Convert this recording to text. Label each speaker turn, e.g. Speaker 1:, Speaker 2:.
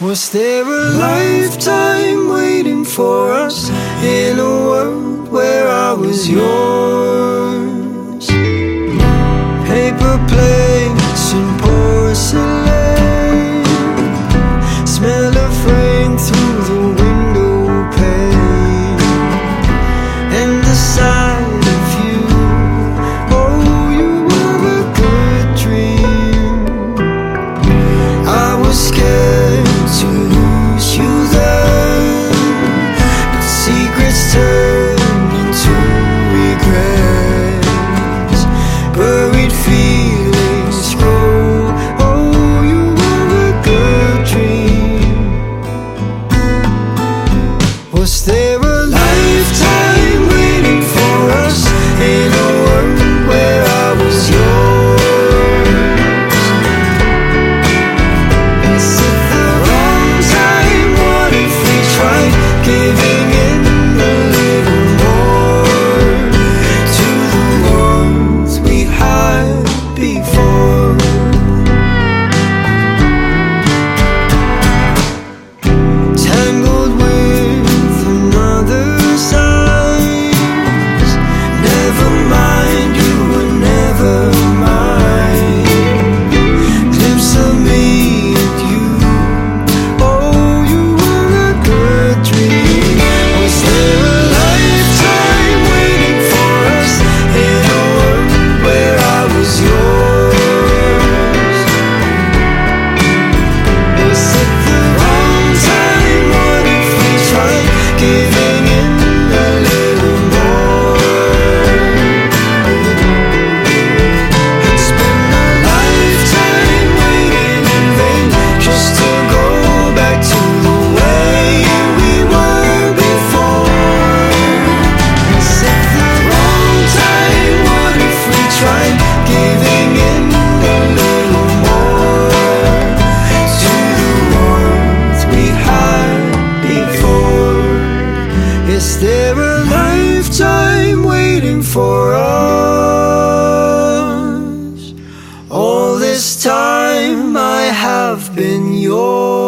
Speaker 1: Was there a lifetime waiting for us in a world where I was yours? Paper planes and Was there there a lifetime waiting for us? All this time I have been yours.